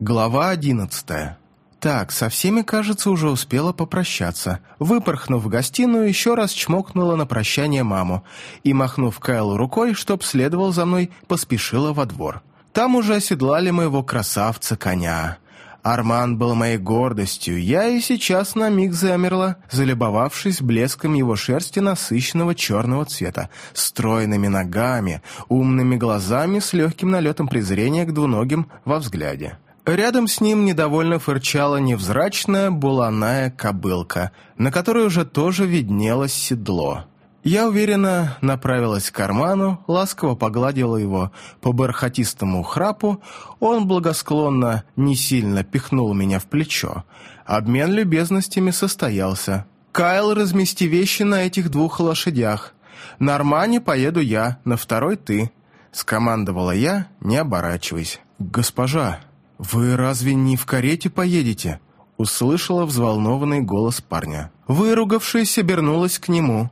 Глава одиннадцатая. Так, со всеми, кажется, уже успела попрощаться. Выпорхнув в гостиную, еще раз чмокнула на прощание маму и, махнув Кайлу рукой, чтоб следовал за мной, поспешила во двор. Там уже оседлали моего красавца-коня. Арман был моей гордостью, я и сейчас на миг замерла, залюбовавшись блеском его шерсти насыщенного черного цвета, стройными ногами, умными глазами с легким налетом презрения к двуногим во взгляде. Рядом с ним недовольно фырчала невзрачная буланая кобылка, на которой уже тоже виднелось седло. Я уверенно направилась к карману, ласково погладила его по бархатистому храпу, он благосклонно, не сильно пихнул меня в плечо. Обмен любезностями состоялся. «Кайл, размести вещи на этих двух лошадях. На Армане поеду я, на второй ты», — скомандовала я, не оборачиваясь. «Госпожа», «Вы разве не в карете поедете?» Услышала взволнованный голос парня. Выругавшись, обернулась к нему.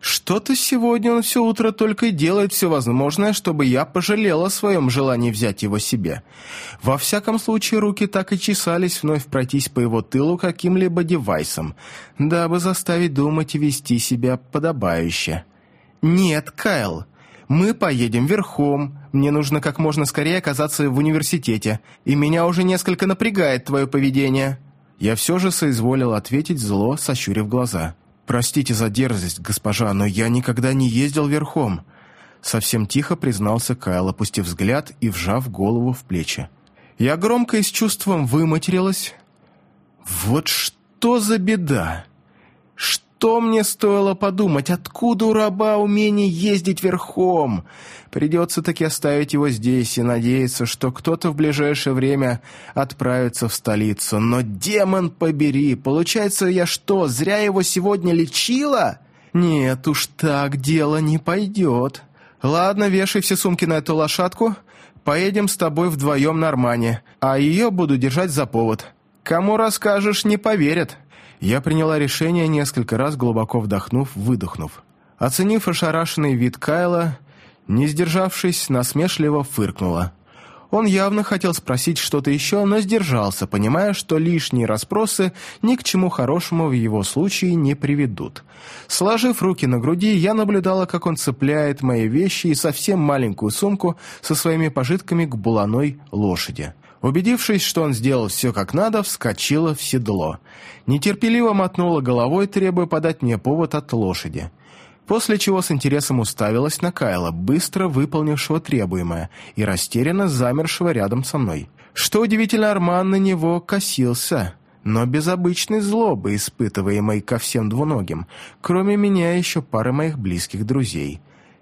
«Что-то сегодня он все утро только и делает все возможное, чтобы я пожалела о своем желании взять его себе. Во всяком случае, руки так и чесались вновь пройтись по его тылу каким-либо девайсом, дабы заставить думать и вести себя подобающе». «Нет, Кайл, мы поедем верхом. Мне нужно как можно скорее оказаться в университете, и меня уже несколько напрягает твое поведение». Я все же соизволил ответить зло, сощурив глаза. «Простите за дерзость, госпожа, но я никогда не ездил верхом». Совсем тихо признался Кайл, опустив взгляд и вжав голову в плечи. Я громко и с чувством выматерилась. «Вот что за беда! Что?» Что мне стоило подумать, откуда у раба умение ездить верхом? Придется таки оставить его здесь и надеяться, что кто-то в ближайшее время отправится в столицу. Но, демон побери, получается, я что, зря его сегодня лечила? Нет уж так дело не пойдет. Ладно, вешай все сумки на эту лошадку, поедем с тобой вдвоем на Армане, а ее буду держать за повод. Кому расскажешь, не поверят». Я приняла решение, несколько раз глубоко вдохнув, выдохнув. Оценив ошарашенный вид Кайла, не сдержавшись, насмешливо фыркнула. Он явно хотел спросить что-то еще, но сдержался, понимая, что лишние расспросы ни к чему хорошему в его случае не приведут. Сложив руки на груди, я наблюдала, как он цепляет мои вещи и совсем маленькую сумку со своими пожитками к буланой лошади. Убедившись, что он сделал все как надо, вскочила в седло. Нетерпеливо мотнула головой, требуя подать мне повод от лошади. После чего с интересом уставилась на Кайла, быстро выполнившего требуемое и растерянно замершего рядом со мной. Что удивительно, Арман на него косился, но без обычной злобы, испытываемой ко всем двуногим, кроме меня еще пары моих близких друзей.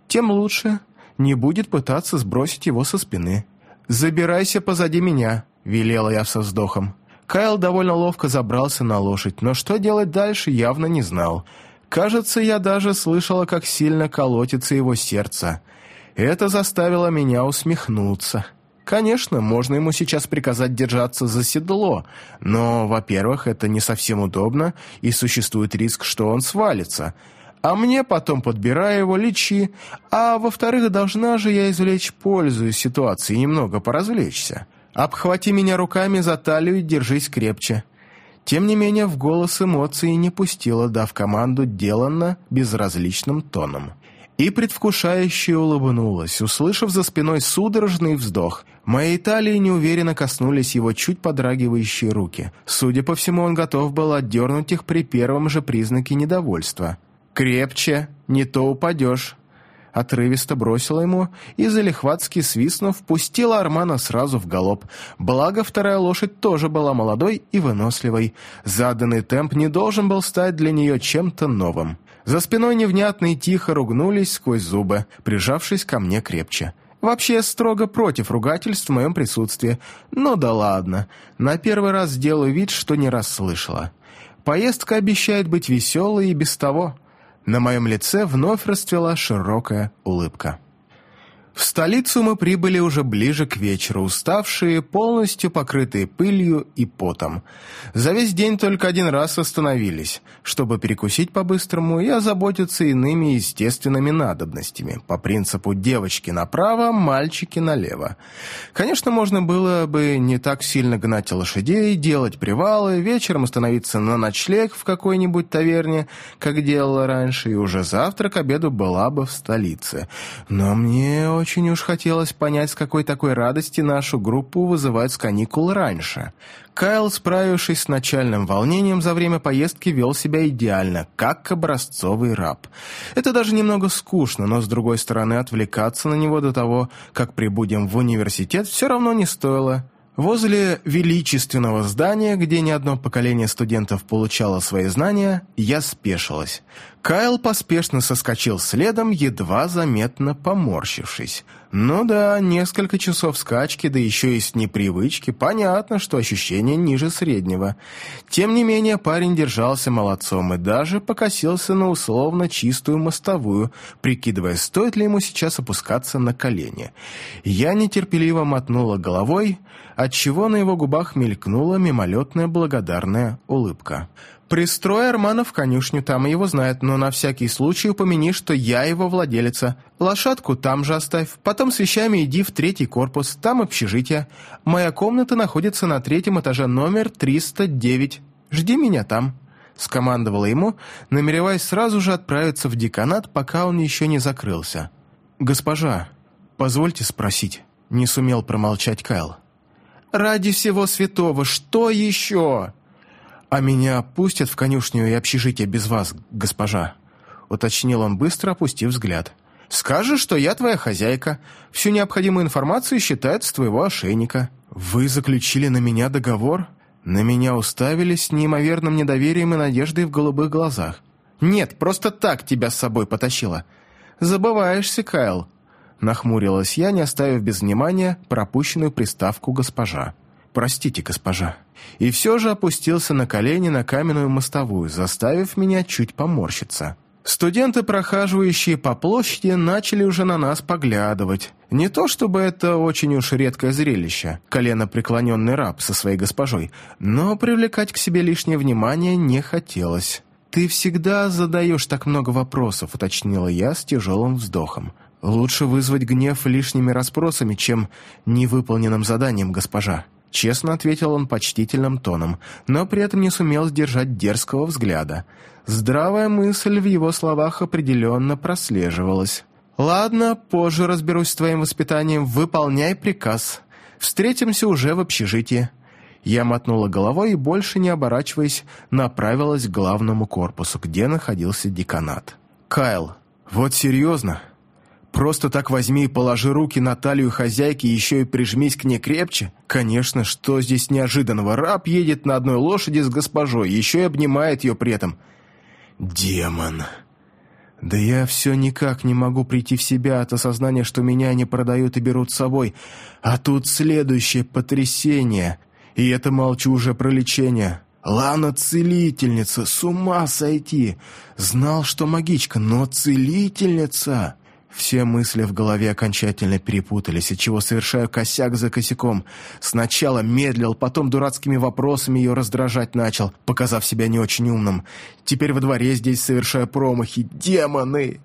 Тем лучше, не будет пытаться сбросить его со спины. «Забирайся позади меня», — велела я со вздохом. Кайл довольно ловко забрался на лошадь, но что делать дальше, явно не знал. Кажется, я даже слышала, как сильно колотится его сердце. Это заставило меня усмехнуться. Конечно, можно ему сейчас приказать держаться за седло, но, во-первых, это не совсем удобно, и существует риск, что он свалится — а мне потом, подбирая его, лечи. А во-вторых, должна же я извлечь пользу из ситуации немного поразвлечься. Обхвати меня руками за талию и держись крепче». Тем не менее, в голос эмоции не пустила, дав команду деланно безразличным тоном. И предвкушающе улыбнулась, услышав за спиной судорожный вздох. Моей талии неуверенно коснулись его чуть подрагивающие руки. Судя по всему, он готов был отдернуть их при первом же признаке недовольства. «Крепче, не то упадешь!» Отрывисто бросила ему и, залихватски свистнув, пустила Армана сразу в галоп. Благо, вторая лошадь тоже была молодой и выносливой. Заданный темп не должен был стать для нее чем-то новым. За спиной невнятно и тихо ругнулись сквозь зубы, прижавшись ко мне крепче. Вообще, строго против ругательств в моем присутствии. Ну да ладно, на первый раз сделаю вид, что не расслышала. Поездка обещает быть веселой и без того. На моем лице вновь расцвела широкая улыбка. В столицу мы прибыли уже ближе к вечеру, уставшие, полностью покрытые пылью и потом. За весь день только один раз остановились, чтобы перекусить по-быстрому и озаботиться иными естественными надобностями, по принципу «девочки направо, мальчики налево». Конечно, можно было бы не так сильно гнать лошадей, делать привалы, вечером остановиться на ночлег в какой-нибудь таверне, как делала раньше, и уже завтра к обеду была бы в столице. Но мне очень уж хотелось понять, с какой такой радости нашу группу вызывают с каникул раньше. Кайл, справившись с начальным волнением за время поездки, вел себя идеально, как образцовый раб. Это даже немного скучно, но, с другой стороны, отвлекаться на него до того, как прибудем в университет, все равно не стоило. Возле величественного здания, где ни одно поколение студентов получало свои знания, я спешилась. Кайл поспешно соскочил следом, едва заметно поморщившись. Ну да, несколько часов скачки, да еще и с непривычки, понятно, что ощущение ниже среднего. Тем не менее, парень держался молодцом и даже покосился на условно чистую мостовую, прикидывая, стоит ли ему сейчас опускаться на колени. Я нетерпеливо мотнула головой, отчего на его губах мелькнула мимолетная благодарная улыбка. «Пристрой Армана в конюшню, там его знают, но на всякий случай упомяни, что я его владелица. Лошадку там же оставь, потом с вещами иди в третий корпус, там общежитие. Моя комната находится на третьем этаже, номер 309. Жди меня там». Скомандовала ему, намереваясь сразу же отправиться в деканат, пока он еще не закрылся. «Госпожа, позвольте спросить», — не сумел промолчать Кайл. «Ради всего святого, что еще?» «А меня пустят в конюшню и общежитие без вас, госпожа?» Уточнил он быстро, опустив взгляд. «Скажешь, что я твоя хозяйка. Всю необходимую информацию считают с твоего ошейника». «Вы заключили на меня договор?» На меня уставились с неимоверным недоверием и надеждой в голубых глазах. «Нет, просто так тебя с собой потащила». «Забываешься, Кайл», Нахмурилась я, не оставив без внимания пропущенную приставку «госпожа». «Простите, госпожа». И все же опустился на колени на каменную мостовую, заставив меня чуть поморщиться. Студенты, прохаживающие по площади, начали уже на нас поглядывать. Не то чтобы это очень уж редкое зрелище, колено преклоненный раб со своей госпожой, но привлекать к себе лишнее внимание не хотелось. «Ты всегда задаешь так много вопросов», — уточнила я с тяжелым вздохом. «Лучше вызвать гнев лишними расспросами, чем невыполненным заданием, госпожа». Честно ответил он почтительным тоном, но при этом не сумел сдержать дерзкого взгляда. Здравая мысль в его словах определенно прослеживалась. «Ладно, позже разберусь с твоим воспитанием. Выполняй приказ. Встретимся уже в общежитии». Я мотнула головой и, больше не оборачиваясь, направилась к главному корпусу, где находился деканат. «Кайл, вот серьезно?» Просто так возьми и положи руки на талию хозяйки, еще и прижмись к ней крепче. Конечно, что здесь неожиданного? Раб едет на одной лошади с госпожой, еще и обнимает ее при этом. Демон. Да я все никак не могу прийти в себя от осознания, что меня не продают и берут с собой. А тут следующее потрясение. И это молчу уже про лечение. Лана целительница, с ума сойти. Знал, что магичка, но целительница... Все мысли в голове окончательно перепутались, отчего совершаю косяк за косяком. Сначала медлил, потом дурацкими вопросами ее раздражать начал, показав себя не очень умным. Теперь во дворе здесь совершаю промахи. Демоны!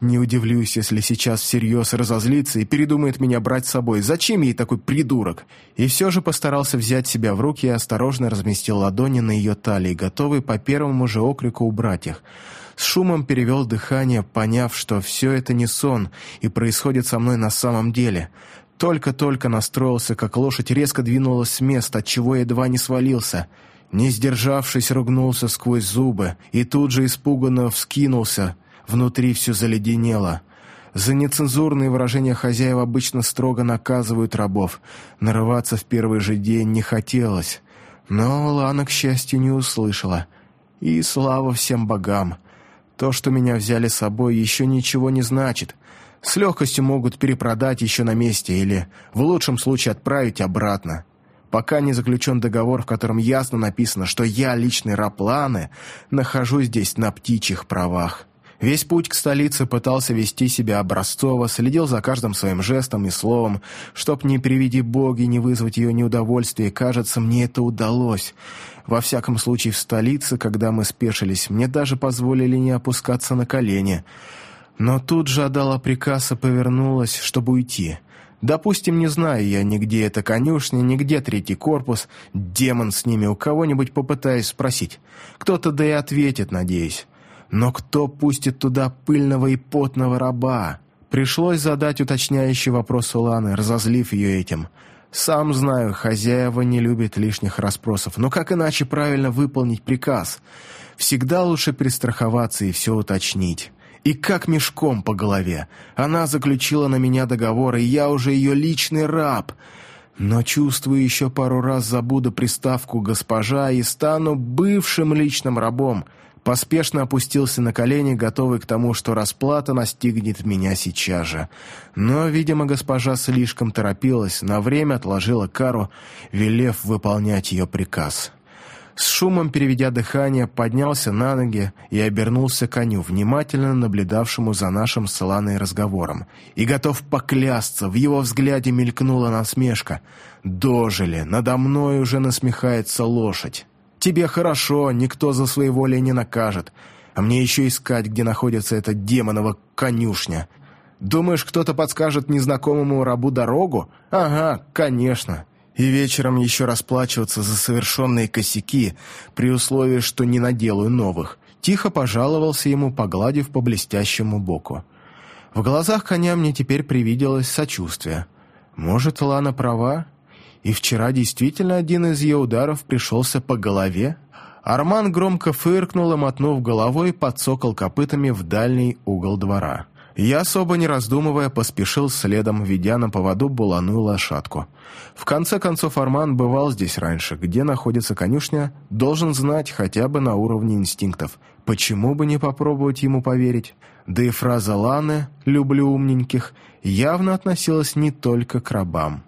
Не удивлюсь, если сейчас всерьез разозлится и передумает меня брать с собой. Зачем ей такой придурок? И все же постарался взять себя в руки и осторожно разместил ладони на ее талии, готовый по первому же окрику убрать их. С шумом перевел дыхание, поняв, что все это не сон и происходит со мной на самом деле. Только-только настроился, как лошадь резко двинулась с места, отчего едва не свалился. Не сдержавшись, ругнулся сквозь зубы и тут же испуганно вскинулся. Внутри все заледенело. За нецензурные выражения хозяев обычно строго наказывают рабов. Нарываться в первый же день не хотелось. Но Лана, к счастью, не услышала. И слава всем богам! То, что меня взяли с собой, еще ничего не значит. С легкостью могут перепродать еще на месте или, в лучшем случае, отправить обратно. Пока не заключен договор, в котором ясно написано, что я, личный раб Ланы, нахожусь здесь на птичьих правах. Весь путь к столице пытался вести себя образцово, следил за каждым своим жестом и словом, чтоб не приведи боги, не вызвать ее неудовольствие. Кажется, мне это удалось. Во всяком случае, в столице, когда мы спешились, мне даже позволили не опускаться на колени. Но тут же отдала приказ и повернулась, чтобы уйти. Допустим, не знаю я нигде эта конюшня, нигде третий корпус, демон с ними, у кого-нибудь попытаюсь спросить. Кто-то да и ответит, надеюсь. Но кто пустит туда пыльного и потного раба? Пришлось задать уточняющий вопрос Уланы, разозлив ее этим. Сам знаю, хозяева не любят лишних расспросов, но как иначе правильно выполнить приказ? Всегда лучше перестраховаться и все уточнить. И как мешком по голове. Она заключила на меня договор, и я уже ее личный раб. Но чувствую, еще пару раз забуду приставку «госпожа» и стану бывшим личным рабом — Поспешно опустился на колени, готовый к тому, что расплата настигнет меня сейчас же. Но, видимо, госпожа слишком торопилась, на время отложила кару, велев выполнять ее приказ. С шумом переведя дыхание, поднялся на ноги и обернулся к коню, внимательно наблюдавшему за нашим с Ланой разговором. И готов поклясться, в его взгляде мелькнула насмешка. «Дожили, надо мной уже насмехается лошадь». Тебе хорошо, никто за своеволие не накажет. А мне еще искать, где находится эта демонова конюшня. Думаешь, кто-то подскажет незнакомому рабу дорогу? Ага, конечно. И вечером еще расплачиваться за совершенные косяки, при условии, что не наделаю новых. Тихо пожаловался ему, погладив по блестящему боку. В глазах коня мне теперь привиделось сочувствие. Может, Лана права? И вчера действительно один из ее ударов пришелся по голове? Арман громко фыркнул и, мотнув головой, подсокал копытами в дальний угол двора. Я, особо не раздумывая, поспешил следом, ведя на поводу буланую лошадку. В конце концов, Арман бывал здесь раньше. Где находится конюшня, должен знать хотя бы на уровне инстинктов. Почему бы не попробовать ему поверить? Да и фраза Ланы «люблю умненьких» явно относилась не только к рабам.